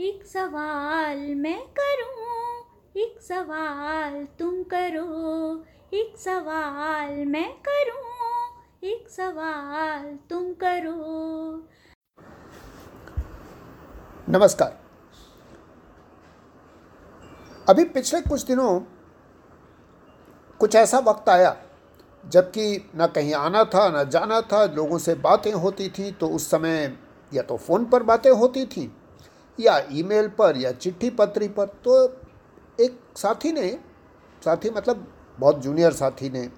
एक सवाल मैं करूँ? एक सवाल तुम करो। एक सवाल मैं करूँ? एक सवाल तुम करो। नमस्कार। अभी पिछले कुछ दिनों कुछ ऐसा वक्त आया, जबकि ना कहीं आना था, न जाना था, लोगों से बातें होती थी तो उस समय या तो फ़ोन पर बातें होती थी या ईमेल पर या चिट्ठी पत्री पर तो एक साथी ने, साथी मतलब बहुत जूनियर साथी ने,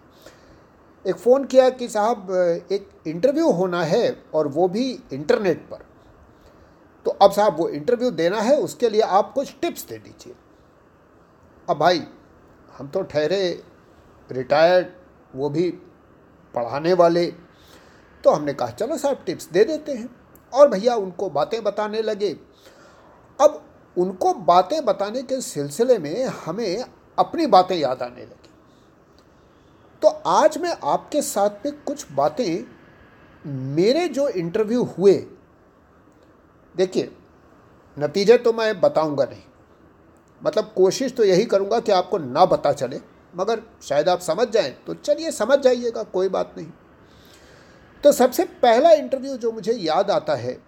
एक फ़ोन किया कि साहब, एक इंटरव्यू होना है और वो भी इंटरनेट पर। तो अब साहब, वो इंटरव्यू देना है, उसके लिए आप कुछ टिप्स दे दीजिए। अब भाई, हम तो ठहरे, रिटायर्ड, वो भी पढ़ाने वाले। तो हमने कहा, चलो साहब, टिप्स दे देते हैं। और भैया उनको बातें बताने लगे। अब उनको बातें बताने के सिलसिले में हमें अपनी बातें याद आने लगी। तो आज मैं आपके साथ में कुछ बातें, मेरे जो इंटरव्यू हुए, देखिए, नतीजे तो मैं बताऊँगा नहीं। मतलब कोशिश तो यही करूँगा कि आपको ना पता चले, मगर शायद आप समझ जाएँ तो चलिए समझ जाइएगा, कोई बात नहीं। तो सबसे पहला इंटरव्यू जो मुझे याद आता है,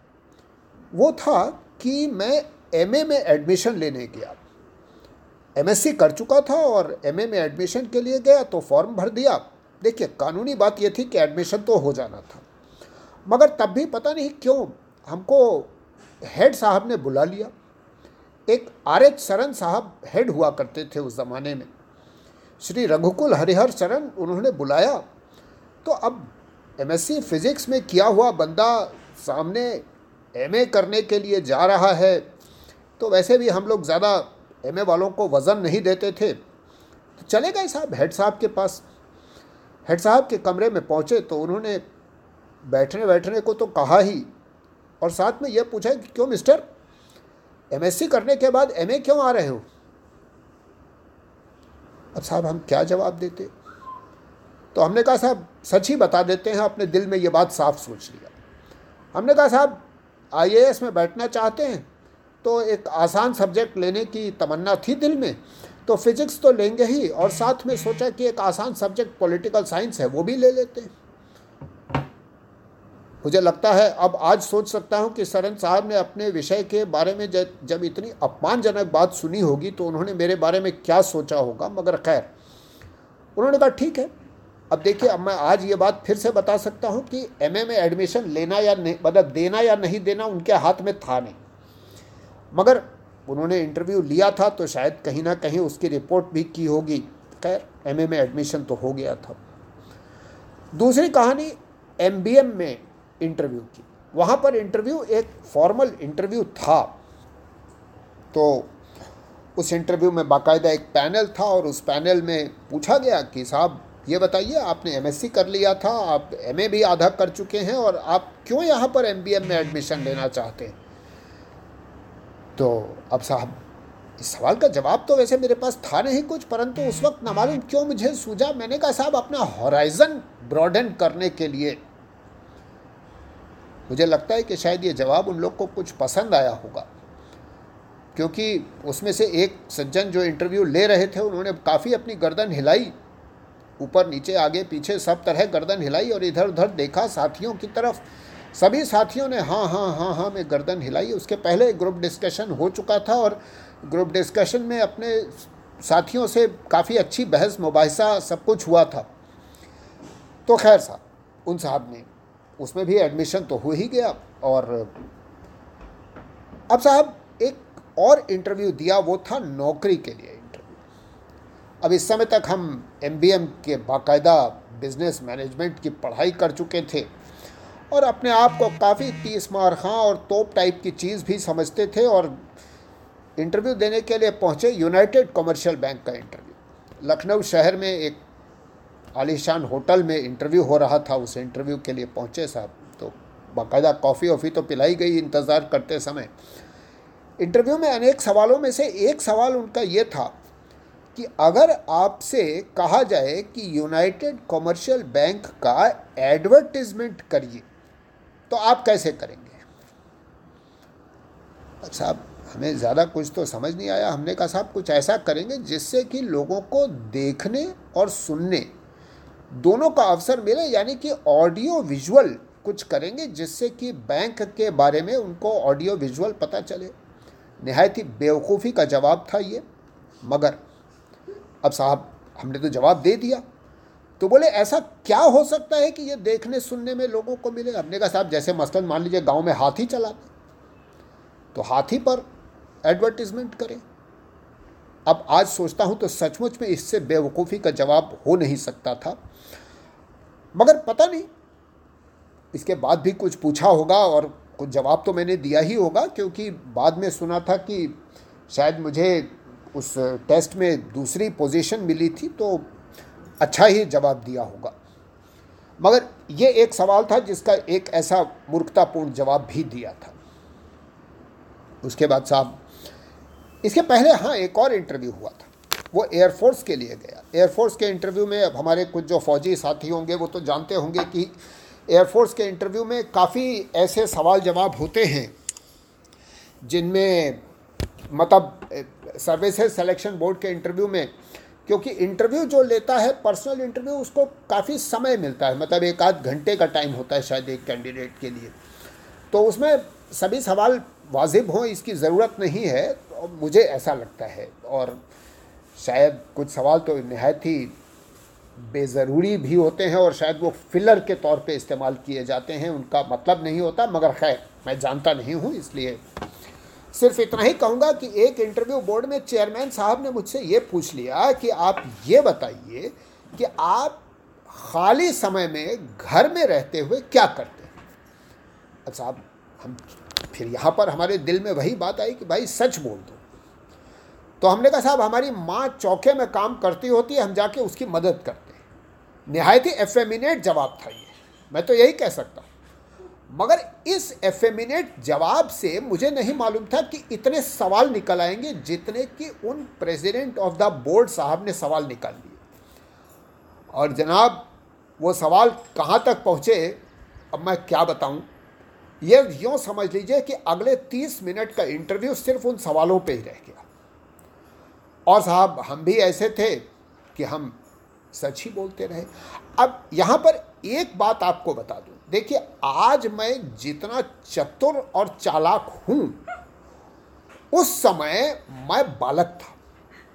वो था कि मैं एमए में एडमिशन लेने गया। एमएससी कर चुका था और एमए में एडमिशन के लिए गया तो फॉर्म भर दिया। देखिए, कानूनी बात यह थी कि एडमिशन तो हो जाना था। मगर तब भी पता नहीं क्यों हमको हेड साहब ने बुला लिया। एक आर एच शरण साहब हेड हुआ करते थे उस ज़माने में। श्री रघुकुल हरिहर शरण उन्होंने बुलाया। तो अब एमएससी फिज़िक्स में किया हुआ बंदा सामने एमए करने के लिए जा रहा है। तो वैसे भी हम लोग ज़्यादा एमए वालों को वज़न नहीं देते थे। तो चले गए साहब, हेड साहब के पास। हेड साहब के कमरे में पहुँचे तो उन्होंने बैठने बैठने को तो कहा ही और साथ में यह पूछा कि क्यों मिस्टर, एमएससी करने के बाद एमए क्यों आ रहे हो? अब साहब हम क्या जवाब देते? तो हमने कहा, साहब, सच ही बता देते हैं अपने दिल में ये बात साफ़ सोच लिया। हमने कहा, साहब, आईएएस में बैठना चाहते हैं तो एक आसान सब्जेक्ट लेने की तमन्ना थी दिल में तो फिजिक्स तो लेंगे ही और साथ में सोचा कि एक आसान सब्जेक्ट पॉलिटिकल साइंस है, वो भी ले लेते हैं। मुझे लगता है अब आज सोच सकता हूँ कि सरन साहब ने अपने विषय के बारे में जब इतनी अपमानजनक बात सुनी होगी तो उन्होंने मेरे बारे में क्या सोचा होगा, मगर खैर, उन्होंने कहा, ठीक है, अब देखिए, अब मैं आज ये बात फिर से बता सकता हूँ कि एमए में एडमिशन लेना या नहीं मतलब देना या नहीं देना उनके हाथ में था नहीं। मगर उन्होंने इंटरव्यू लिया था तो शायद कहीं ना कहीं उसकी रिपोर्ट भी की होगी। खैर एमए में एडमिशन तो हो गया था। दूसरी कहानी एमबीएम में इंटरव्यू की। वहाँ पर इंटरव्यू एक फॉर्मल इंटरव्यू था। तो उस इंटरव्यू में बाकायदा एक पैनल था और उस पैनल में पूछा गया कि साहब, ये बताइए, आपने एमएससी कर लिया था, आप एमए भी आधा कर चुके हैं और आप क्यों यहाँ पर एमबीएम में एडमिशन लेना चाहते हैं? तो अब साहब इस सवाल का जवाब तो वैसे मेरे पास था नहीं कुछ, परंतु उस वक्त ना मालूम क्यों मुझे सूझा। मैंने कहा, साहब, अपना हॉराइजन ब्रॉडन करने के लिए। मुझे लगता है कि शायद ये जवाब उन लोग को कुछ पसंद आया होगा, क्योंकि उसमें से एक सज्जन जो इंटरव्यू ले रहे थे, उन्होंने काफ़ी अपनी गर्दन हिलाई, ऊपर, नीचे, आगे, पीछे, सब तरह गर्दन हिलाई और इधर उधर देखा, साथियों की तरफ़। सभी साथियों ने हाँ हाँ हाँ हाँ में गर्दन हिलाई। उसके पहले ग्रुप डिस्कशन हो चुका था और ग्रुप डिस्कशन में अपने साथियों से काफ़ी अच्छी बहस मुबासा सब कुछ हुआ था। तो खैर साहब, उन साहब ने, उसमें भी एडमिशन तो हो ही गया और अब साहब, एक और इंटरव्यू दिया, वो था नौकरी के लिए इंटरव्यू अब इस समय तक हम एमबीएम के बाकायदा बिज़नेस मैनेजमेंट की पढ़ाई कर चुके थे। और अपने आप को काफ़ी तीस मार खां और तोप टाइप की चीज़ भी समझते थे और इंटरव्यू देने के लिए पहुँचे यूनाइटेड कमर्शियल बैंक का इंटरव्यू। लखनऊ शहर में एक आलिशान होटल में इंटरव्यू हो रहा था, उस इंटरव्यू के लिए पहुँचे साहब। तो बाकायदा कॉफ़ी वॉफ़ी तो पिलाई गई इंतज़ार करते समय। इंटरव्यू में अनेक सवालों में से एक सवाल उनका ये था कि अगर आपसे कहा जाए कि यूनाइटेड कमर्शियल बैंक का एडवर्टिजमेंट करिए तो आप कैसे करेंगे? साहब, हमें ज़्यादा कुछ तो समझ नहीं आया। हमने कहा, साहब, कुछ ऐसा करेंगे जिससे कि लोगों को देखने और सुनने दोनों का अवसर मिले, यानी कि ऑडियो विजुअल कुछ करेंगे जिससे कि बैंक के बारे में उनको ऑडियो विजुअल पता चले। नहायत ही बेवकूफ़ी का जवाब था ये, मगर अब साहब, हमने तो जवाब दे दिया। तो बोले, ऐसा क्या हो सकता है कि ये देखने, सुनने में लोगों को मिले? हमने कहा साहब, जैसे मसलन मान लीजिए, गाँव में हाथी चलाते तो हाथी पर एडवर्टीजमेंट करें। अब आज सोचता हूँ तो सचमुच में इससे बेवकूफ़ी का जवाब हो नहीं सकता था। मगर पता नहीं, इसके बाद भी कुछ पूछा होगा और कुछ जवाब तो मैंने दिया ही होगा, क्योंकि बाद में सुना था कि शायद मुझे उस टेस्ट में दूसरी पोजीशन मिली थी तो अच्छा ही जवाब दिया होगा। मगर ये एक सवाल था जिसका एक ऐसा मूर्खतापूर्ण जवाब भी दिया था। उसके बाद साहब, इसके पहले हाँ एक और इंटरव्यू हुआ था। वो एयरफोर्स के लिए गया। एयरफोर्स के इंटरव्यू में अब हमारे कुछ जो फौजी साथी होंगे, वो तो जानते होंगे कि एयरफोर्स के इंटरव्यू में काफ़ी ऐसे सवाल जवाब होते हैं, जिनमें मतलब सर्विसेज़ सिलेक्शन बोर्ड के इंटरव्यू में क्योंकि इंटरव्यू जो लेता है पर्सनल इंटरव्यू उसको काफ़ी समय मिलता है। मतलब एक आध घंटे का टाइम होता है शायद एक कैंडिडेट के लिए। तो उसमें सभी सवाल वाजिब हों, इसकी ज़रूरत नहीं है तो मुझे ऐसा लगता है। और शायद कुछ सवाल तो नहायत ही बेज़रूरी भी होते हैं और शायद वो फिलर के तौर पे इस्तेमाल किए जाते हैं। उनका मतलब नहीं होता, मगर खैर, मैं जानता नहीं हूँ, इसलिए सिर्फ़ इतना ही कहूँगा कि एक इंटरव्यू बोर्ड में चेयरमैन साहब ने मुझसे ये पूछ लिया कि आप ये बताइए कि आप खाली समय में घर में रहते हुए क्या करते हैं? साहब, हम फिर यहाँ पर हमारे दिल में वही बात आई कि भाई सच बोल दो। तो हमने कहा, साहब, हमारी माँ चौके में काम करती होती है, हम जाके उसकी मदद करते हैं। नहायत ही एफेमिनेट जवाब था ये। मैं तो यही कह सकता हूँ। मगर इस एफेमिनेट जवाब से मुझे नहीं मालूम था कि इतने सवाल निकल आएँगे जितने कि उन प्रेसिडेंट ऑफ़ द बोर्ड साहब ने सवाल निकाल लिए। और जनाब, वो सवाल कहाँ तक पहुँचे, अब मैं क्या बताऊँ? ये यूँ समझ लीजिए कि अगले तीस मिनट का इंटरव्यू सिर्फ़ उन सवालों पे ही रह गया। और साहब, हम भी ऐसे थे कि हम सच ही बोलते रहे। अब यहाँ पर एक बात आपको बता दूँ। देखिए आज मैं जितना चतुर और चालाक हूँ उस समय मैं बालक था।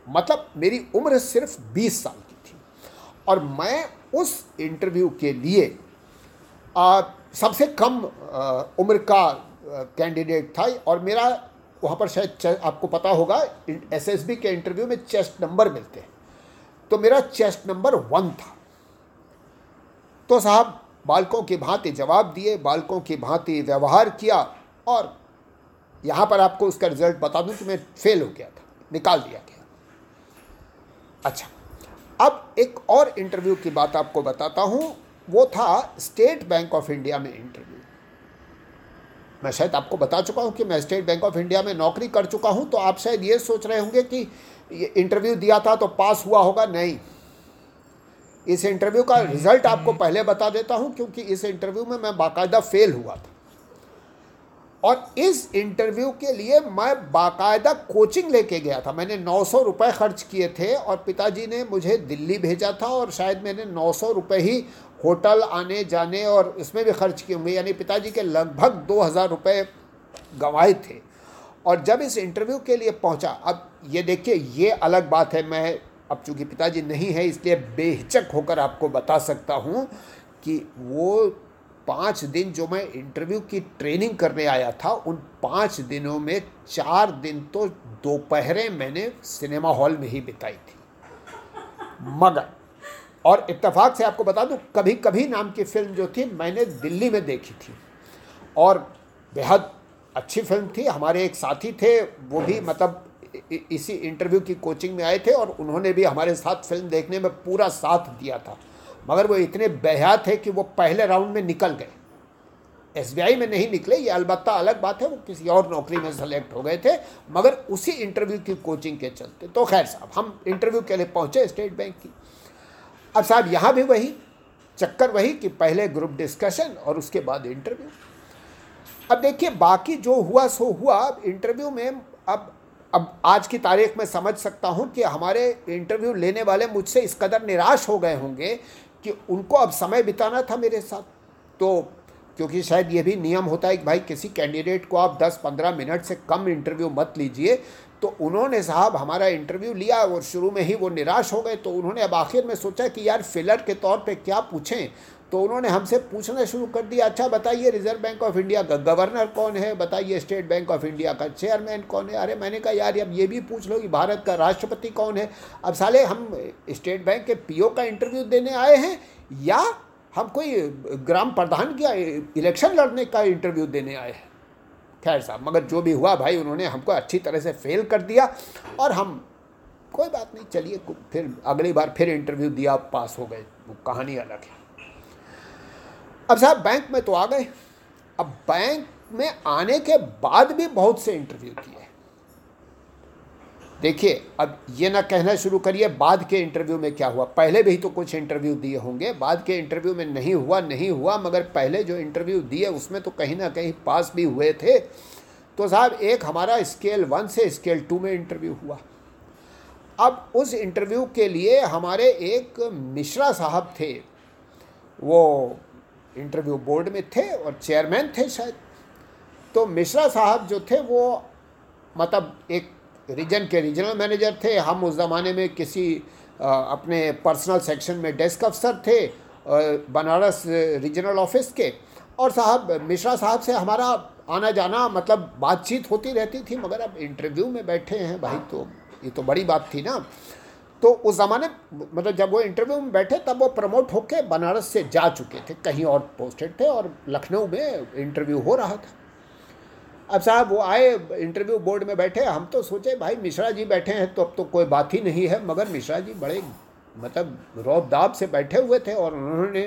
मतलब मेरी उम्र सिर्फ़ 20 साल की थी। और मैं उस इंटरव्यू के लिए आ, सबसे कम आ, उम्र का कैंडिडेट था। और मेरा वहाँ पर शायद आपको पता होगा एसएसबी के इंटरव्यू में चेस्ट नंबर मिलते हैं। तो मेरा चेस्ट नंबर वन था। तो साहब बालकों की भांति जवाब दिए, बालकों की भांति व्यवहार किया और यहाँ पर आपको उसका रिज़ल्ट बता दूँ कि मैं फेल हो गया था, निकाल दिया गया। अच्छा अब एक और इंटरव्यू की बात आपको बताता हूँ, वो था स्टेट बैंक ऑफ़ इंडिया में इंटरव्यू मैं शायद आपको बता चुका हूँ कि मैं स्टेट बैंक ऑफ़ इंडिया में नौकरी कर चुका हूँ तो आप शायद ये सोच रहे होंगे कि ये इंटरव्यू दिया था तो पास हुआ होगा, नहीं। इस इंटरव्यू का रिज़ल्ट आपको पहले बता देता हूँ क्योंकि इस इंटरव्यू में मैं बाकायदा फेल हुआ था। और इस इंटरव्यू के लिए मैं बाकायदा कोचिंग लेके गया था। मैंने नौ सौ रुपये खर्च किए थे और पिताजी ने मुझे दिल्ली भेजा था और शायद मैंने नौ सौ रुपये ही होटल आने जाने और इसमें भी खर्च किए होंगे। यानी पिताजी के लगभग दो हज़ार रुपये गंवाए थे। और जब इस इंटरव्यू के लिए पहुँचा अब ये देखिए ये अलग बात है। मैं अब चूँकि पिताजी नहीं है, इसलिए बेहिचक होकर आपको बता सकता हूँ कि वो पाँच दिन जो मैं इंटरव्यू की ट्रेनिंग करने आया था, उन पाँच दिनों में चार दिन तो दोपहरें मैंने सिनेमा हॉल में ही बिताई थी। मगर, और इत्तेफाक से आपको बता दूँ कभी कभी नाम की फ़िल्म जो थी, मैंने दिल्ली में देखी थी। और बेहद अच्छी फ़िल्म थी, हमारे एक साथी थे, वो भी मतलब इसी इंटरव्यू की कोचिंग में आए थे और उन्होंने भी हमारे साथ फ़िल्म देखने में पूरा साथ दिया था। मगर वो इतने बहया थे कि वो पहले राउंड में निकल गए। एसबीआई में नहीं निकले, ये अलबत्ता अलग बात है, वो किसी और नौकरी में सेलेक्ट हो गए थे, मगर उसी इंटरव्यू की कोचिंग के चलते। तो खैर साहब, हम इंटरव्यू के लिए पहुँचे स्टेट बैंक की। अब साहब, यहाँ भी वही, चक्कर वही कि पहले ग्रुप डिस्कशन और उसके बाद इंटरव्यू अब देखिए, बाकी जो हुआ, सो हुआ, अब इंटरव्यू में, अब अब आज की तारीख में समझ सकता हूँ कि हमारे इंटरव्यू लेने वाले मुझसे इस कदर निराश हो गए होंगे कि उनको अब समय बिताना था मेरे साथ। तो क्योंकि शायद ये भी नियम होता है कि भाई किसी कैंडिडेट को आप 10-15 मिनट से कम इंटरव्यू मत लीजिए। तो उन्होंने साहब हमारा इंटरव्यू लिया और शुरू में ही वो निराश हो गए। तो उन्होंने अब आखिर में सोचा कि यार फिलर के तौर पे क्या पूछें? तो उन्होंने हमसे पूछना शुरू कर दिया अच्छा बताइए रिज़र्व बैंक ऑफ़ इंडिया का गवर्नर कौन है? बताइए स्टेट बैंक ऑफ़ इंडिया का चेयरमैन कौन है? अरे, मैंने कहा, यार, अब ये भी पूछ लो कि भारत का राष्ट्रपति कौन है? अब साले, हम स्टेट बैंक के पीओ का इंटरव्यू देने आए हैं, या हम कोई ग्राम प्रधान का इलेक्शन लड़ने का इंटरव्यू देने आए हैं? खैर साहब, मगर जो भी हुआ भाई, उन्होंने हमको अच्छी तरह से फेल कर दिया और हम, कोई बात नहीं, चलिए, फिर अगली बार फिर इंटरव्यू दिया, पास हो गए, वो कहानी अलग है। अब साहब बैंक में तो आ गए। अब बैंक में आने के बाद भी बहुत से इंटरव्यू किए। देखिए, अब ये ना कहना शुरू करिए, बाद के इंटरव्यू में क्या हुआ? पहले भी तो कुछ इंटरव्यू दिए होंगे। बाद के इंटरव्यू में नहीं हुआ नहीं हुआ, मगर पहले जो इंटरव्यू दिए, उसमें तो कहीं ना कहीं पास भी हुए थे। तो साहब, एक हमारा स्केल वन से स्केल टू में इंटरव्यू हुआ। अब उस इंटरव्यू के लिए हमारे एक मिश्रा साहब थे। वो इंटरव्यू बोर्ड में थे और चेयरमैन थे शायद। तो मिश्रा साहब जो थे, वो मतलब एक रीजन के रीजनल मैनेजर थे। हम उस ज़माने में किसी अपने पर्सनल सेक्शन में डेस्क अफसर थे बनारस रीजनल ऑफ़िस के। और साहब, मिश्रा साहब से हमारा आना जाना मतलब बातचीत होती रहती थी, मगर अब इंटरव्यू में बैठे हैं भाई तो ये तो बड़ी बात थी ना। तो उस ज़माने मतलब जब वो इंटरव्यू में बैठे, तब वो प्रमोट होके बनारस से जा चुके थे, कहीं और पोस्टेड थे और लखनऊ में इंटरव्यू हो रहा था। अब साहब वो आए इंटरव्यू बोर्ड में बैठे, हम तो सोचे, भाई मिश्रा जी बैठे हैं तो अब तो कोई बात ही नहीं है। मगर मिश्रा जी बड़े मतलब रौब दाब से बैठे हुए थे और उन्होंने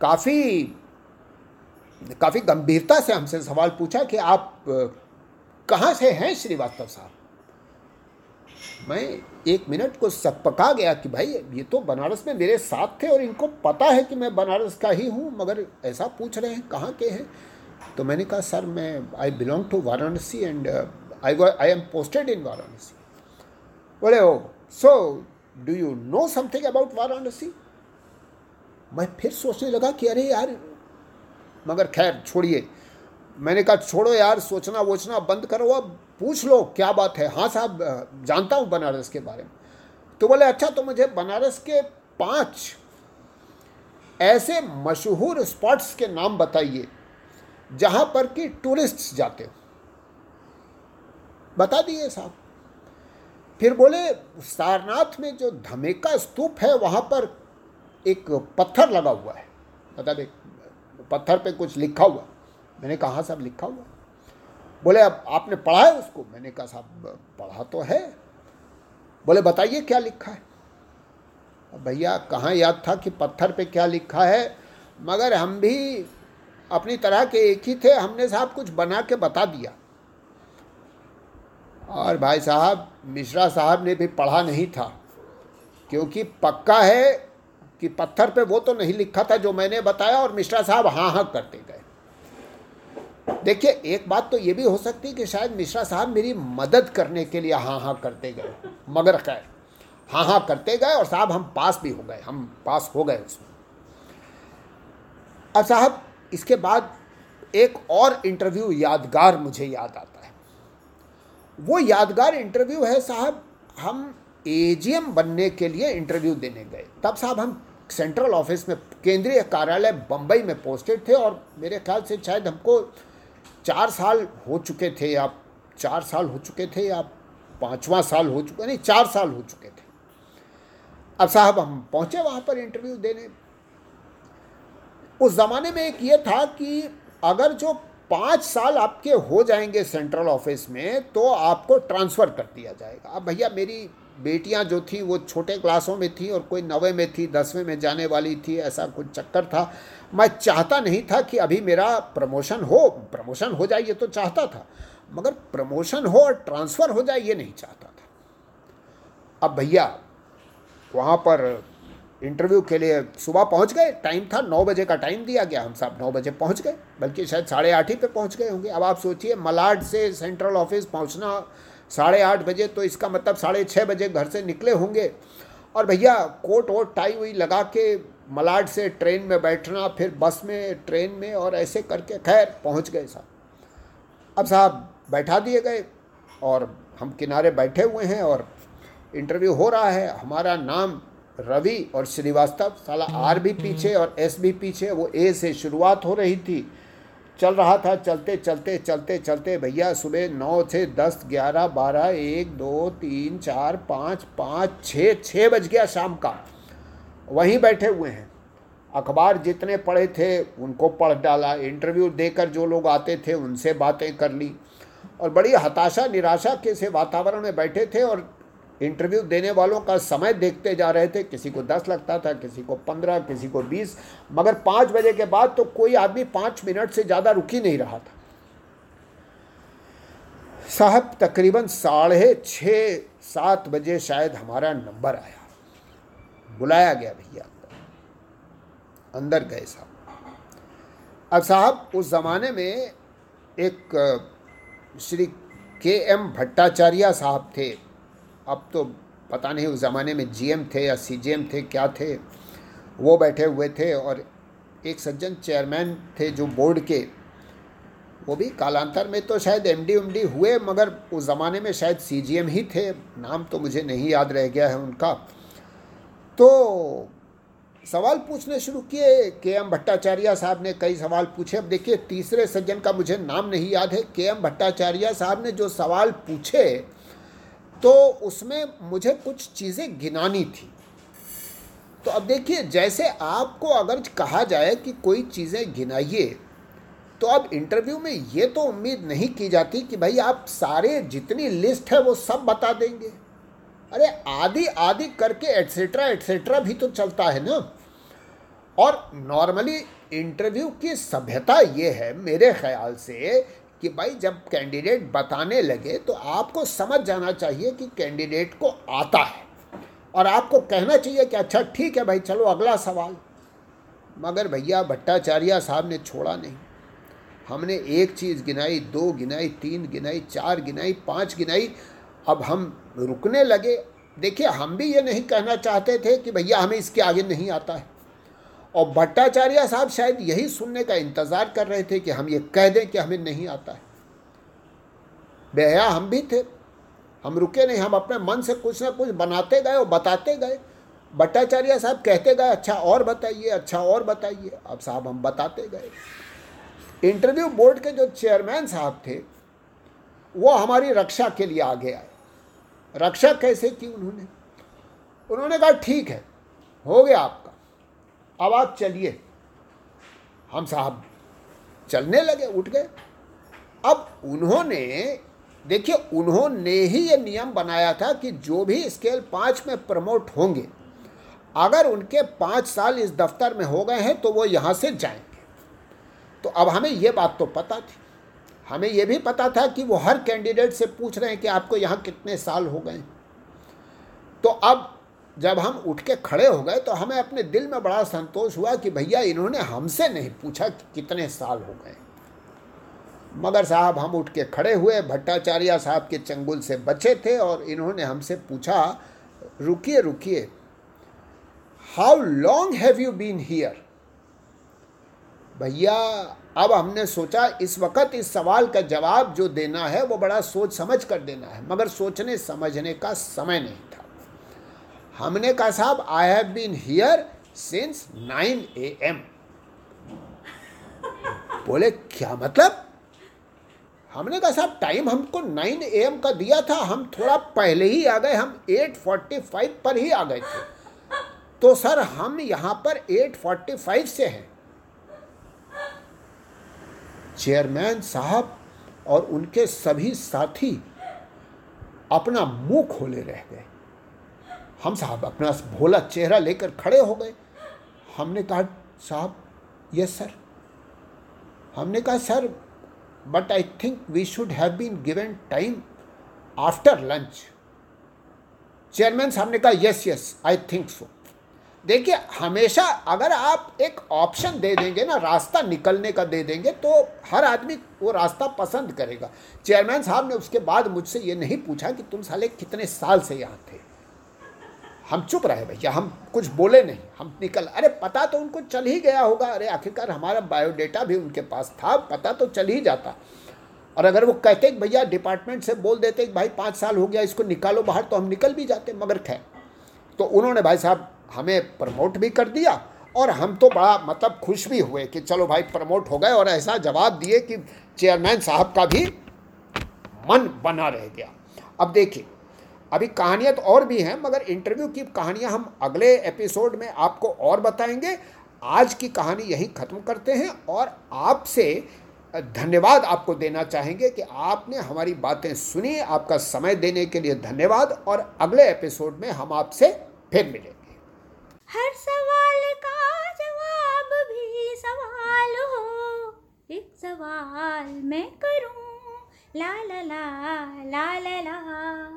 काफ़ी काफ़ी गंभीरता से हमसे सवाल पूछा कि आप, कहाँ से हैं श्रीवास्तव साहब? मैं एक मिनट को सकपका गया कि भाई, ये तो बनारस में मेरे साथ थे और इनको पता है कि मैं बनारस का ही हूँ, मगर ऐसा पूछ रहे हैं, कहाँ के हैं? तो मैंने कहा, सर, मैं I belong to Varanasi and I I am posted in Varanasi. बोले ओ so do you know something about Varanasi? मैं फिर सोचने लगा कि अरे यार, मगर खैर, छोड़िए। मैंने कहा, छोड़ो यार, सोचना वोचना बंद करो, अब पूछ लो, क्या बात है? हाँ साहब जानता हूँ बनारस के बारे में। तो बोले अच्छा तो मुझे बनारस के पाँच ऐसे मशहूर स्पॉट्स के नाम बताइए, जहाँ पर कि टूरिस्ट जाते हो। बता दिए साहब। फिर बोले, सारनाथ में जो धमेका स्तूप है, वहाँ पर एक पत्थर लगा हुआ है। मतलब एक पत्थर पे कुछ लिखा हुआ। मैंने कहा, साहब, लिखा हुआ बोले, अब आपने पढ़ा है उसको? मैंने कहा, साहब, पढ़ा तो है। बोले, बताइए क्या लिखा है? भैया, कहाँ याद था कि पत्थर पे क्या लिखा है? मगर हम भी अपनी तरह के एक ही थे, हमने साहब कुछ बना के बता दिया। और भाई साहब, मिश्रा साहब ने भी पढ़ा नहीं था, क्योंकि पक्का है कि पत्थर पे वो तो नहीं लिखा था जो मैंने बताया, और मिश्रा साहब हाँ हाँ करते गए। देखिए, एक बात तो ये भी हो सकती है कि शायद मिश्रा साहब मेरी मदद करने के लिए हाँ हाँ करते गए। मगर खैर हाँ हाँ करते गए और साहब हम पास भी हो गए, हम पास हो गए उसमें। अब साहब, इसके बाद एक और इंटरव्यू यादगार मुझे याद आता है। वो यादगार इंटरव्यू है साहब, हम एजीएम बनने के लिए इंटरव्यू देने गए। तब साहब हम सेंट्रल ऑफ़िस में, केंद्रीय कार्यालय बम्बई में पोस्टेड थे और मेरे ख्याल से शायद हमको चार साल हो चुके थे आप, चार साल हो चुके थे या पाँचवा साल हो चुका, नहीं, चार साल हो चुके थे। अब साहब, हम पहुँचे वहाँ पर इंटरव्यू देने। उस ज़माने में एक ये था कि अगर जो पाँच साल आपके हो जाएँगे सेंट्रल ऑफ़िस में तो आपको ट्रांसफ़र कर दिया जाएगा। अब भैया, मेरी बेटियाँ जो थी, वो छोटे क्लासों में थी और कोई नवे में थी, दसवें में जाने वाली थी, ऐसा कुछ चक्कर था। मैं चाहता नहीं था कि अभी मेरा प्रमोशन हो प्रमोशन हो जाए, ये तो चाहता था, मगर प्रमोशन हो और ट्रांसफ़र हो जाए, ये नहीं चाहता था। अब भैया, वहाँ पर इंटरव्यू के लिए सुबह पहुँच गए टाइम था, नौ बजे का टाइम दिया गया, हम साहब नौ बजे पहुँच गए, बल्कि शायद साढ़े आठ ही पे पहुँच गए होंगे। अब आप सोचिए, मलाड से सेंट्रल ऑफ़िस पहुँचना साढ़े आठ बजे तो इसका मतलब साढ़े छः बजे घर से निकले होंगे। और भैया, कोट वोट टाई हुई लगा के मलाड से ट्रेन में बैठना, फिर बस में ट्रेन में, और ऐसे करके खैर, पहुँच गए साहब। अब साहब बैठा दिए गए, और हम किनारे बैठे हुए हैं, और इंटरव्यू हो रहा है। हमारा नाम रवि और श्रीवास्तव साला आर भी पीछे और एस भी पीछे वो ए से शुरुआत हो रही थी। चल रहा था चलते चलते चलते चलते। भैया सुबह नौ से दस ग्यारह बारह एक दो तीन चार पाँच पाँच छः छः बज गया शाम का। वहीं बैठे हुए हैं। अखबार जितने पढ़े थे उनको पढ़ डाला। इंटरव्यू देकर जो लोग आते थे उनसे बातें कर ली। और बड़ी हताशा निराशा के से वातावरण में बैठे थे और इंटरव्यू देने वालों का समय देखते जा रहे थे। किसी को दस लगता था, किसी को पंद्रह, किसी को बीस, मगर पाँच बजे के बाद तो कोई आदमी पाँच मिनट से ज़्यादा रुक ही नहीं रहा था। साहब, तकरीबन साढ़े छः सात बजे शायद हमारा नंबर आया। बुलाया गया भैया अंदर। गए साहब। अब साहब, उस ज़माने में एक श्री के एम भट्टाचार्य साहब थे। अब तो पता नहीं उस ज़माने में जीएम थे या सीजीएम थे, क्या थे, वो बैठे हुए थे और एक सज्जन चेयरमैन थे जो बोर्ड के, वो भी कालांतर में तो शायद एमडी उमडी हुए, मगर उस ज़माने में शायद सीजीएम ही थे, नाम तो मुझे नहीं याद रह गया है उनका। तो सवाल पूछने शुरू किए के एम भट्टाचार्य साहब ने कई सवाल पूछे। अब देखिए, तीसरे सज्जन का मुझे नाम नहीं याद है। के एम भट्टाचार्य साहब ने जो सवाल पूछे तो उसमें मुझे कुछ चीज़ें गिनानी थी। तो अब देखिए, जैसे आपको अगर कहा जाए कि कोई चीज़ें गिनाइए तो अब इंटरव्यू में ये तो उम्मीद नहीं की जाती कि भाई आप सारे जितनी लिस्ट है वो सब बता देंगे। अरे आदि आदि करके एट्सेट्रा एट्सेट्रा भी तो चलता है ना। और नॉर्मली इंटरव्यू की सभ्यता ये है, मेरे ख्याल से कि भाई जब कैंडिडेट बताने लगे तो आपको समझ जाना चाहिए कि कैंडिडेट को आता है। और आपको कहना चाहिए कि अच्छा ठीक है भाई, चलो अगला सवाल। मगर भैया, भट्टाचार्य साहब ने छोड़ा नहीं। हमने एक चीज़ गिनाई, दो गिनाई, तीन गिनाई, चार गिनाई, पाँच गिनाई। अब हम रुकने लगे। देखिए, हम भी ये नहीं कहना चाहते थे कि भैया, हमें इसके आगे नहीं आता है। और भट्टाचार्य साहब शायद यही सुनने का इंतज़ार कर रहे थे कि हम ये कह दें कि हमें नहीं आता है। बेहया हम भी थे। हम रुके नहीं, हम अपने मन से कुछ ना कुछ बनाते गए और बताते गए। भट्टाचार्य साहब कहते गए अच्छा और बताइए अच्छा और बताइए। अब साहब हम बताते गए। इंटरव्यू बोर्ड के जो चेयरमैन साहब थे, वो हमारी रक्षा के लिए आगे आए। रक्षा कैसे की उन्होंने? उन्होंने कहा, ठीक है, हो गया आपका। अब आप चलिए। हम साहब चलने लगे, उठ गए। अब उन्होंने, देखिए, उन्होंने ही ये नियम बनाया था कि जो भी स्केल पाँच में प्रमोट होंगे, अगर उनके पाँच साल इस दफ्तर में हो गए हैं तो वो यहाँ से जाएँगे। तो अब हमें ये बात तो पता थी। हमें यह भी पता था कि वो हर कैंडिडेट से पूछ रहे हैं कि आपको यहाँ कितने साल हो गए। तो अब जब हम उठ के खड़े हो गए तो हमें अपने दिल में बड़ा संतोष हुआ कि भैया इन्होंने हमसे नहीं पूछा कि कितने साल हो गए। मगर साहब हम उठ के खड़े हुए, भट्टाचार्य साहब के चंगुल से बचे थे और इन्होंने हमसे पूछा, रुकिए रुकिए how long have you been here भैया, अब हमने सोचा, इस वक्त इस सवाल का जवाब जो देना है वो बड़ा सोच समझ कर देना है, मगर सोचने, समझने का समय नहीं। हमने कहा साहब I have been here since nine A M बोले, क्या मतलब? हमने कहा साहब टाइम हमको नाइन ए एम का दिया था, हम थोड़ा पहले ही आ गए, हम एट फोर्टी फाइव पर ही आ गए थे। तो सर, हम यहाँ पर एट फोर्टी फाइव से हैं। चेयरमैन साहब और उनके सभी साथी अपना मुँह खोले रह गए। हम साहब अपना भोला चेहरा लेकर खड़े हो गए। हमने कहा, साहब यस सर हमने कहा sir but I think we should have been given time after lunch chairman साहब ने कहा yes yes I think so देखिए, हमेशा अगर आप एक ऑप्शन दे देंगे ना, रास्ता निकलने का दे देंगे तो हर आदमी वो रास्ता पसंद करेगा। चेयरमैन साहब ने उसके बाद मुझसे ये नहीं पूछा कि तुम साले कितने साल से यहाँ थे। हम चुप रहे भैया, हम कुछ बोले नहीं। हम निकल, अरे पता तो उनको चल ही गया होगा। अरे आखिरकार हमारा बायोडेटा भी उनके पास था, पता तो चल ही जाता। और अगर वो कहते भैया डिपार्टमेंट से बोल देते भाई पाँच साल हो गया, इसको निकालो बाहर तो हम निकल भी जाते, मगर खैर। तो उन्होंने भाई साहब हमें प्रमोट भी कर दिया, और हम तो बड़ा मतलब खुश भी हुए कि चलो भाई प्रमोट हो गए, और ऐसा जवाब दिए कि चेयरमैन साहब का भी मन बना रह गया। अब देखिए अभी कहानियाँ तो और भी हैं, मगर इंटरव्यू की कहानियाँ हम अगले एपिसोड में आपको और बताएँगे। आज की कहानी यहीं ख़त्म करते हैं और आपसे धन्यवाद आपको देना चाहेंगे कि आपने हमारी बातें सुनी, आपका समय देने के लिए धन्यवाद और अगले एपिसोड में हम आपसे फिर मिलेंगे। हर सवाल का जवाब भी सवाल हो, एक सवाल मैं करूँ, ला ला ला ला ला ला।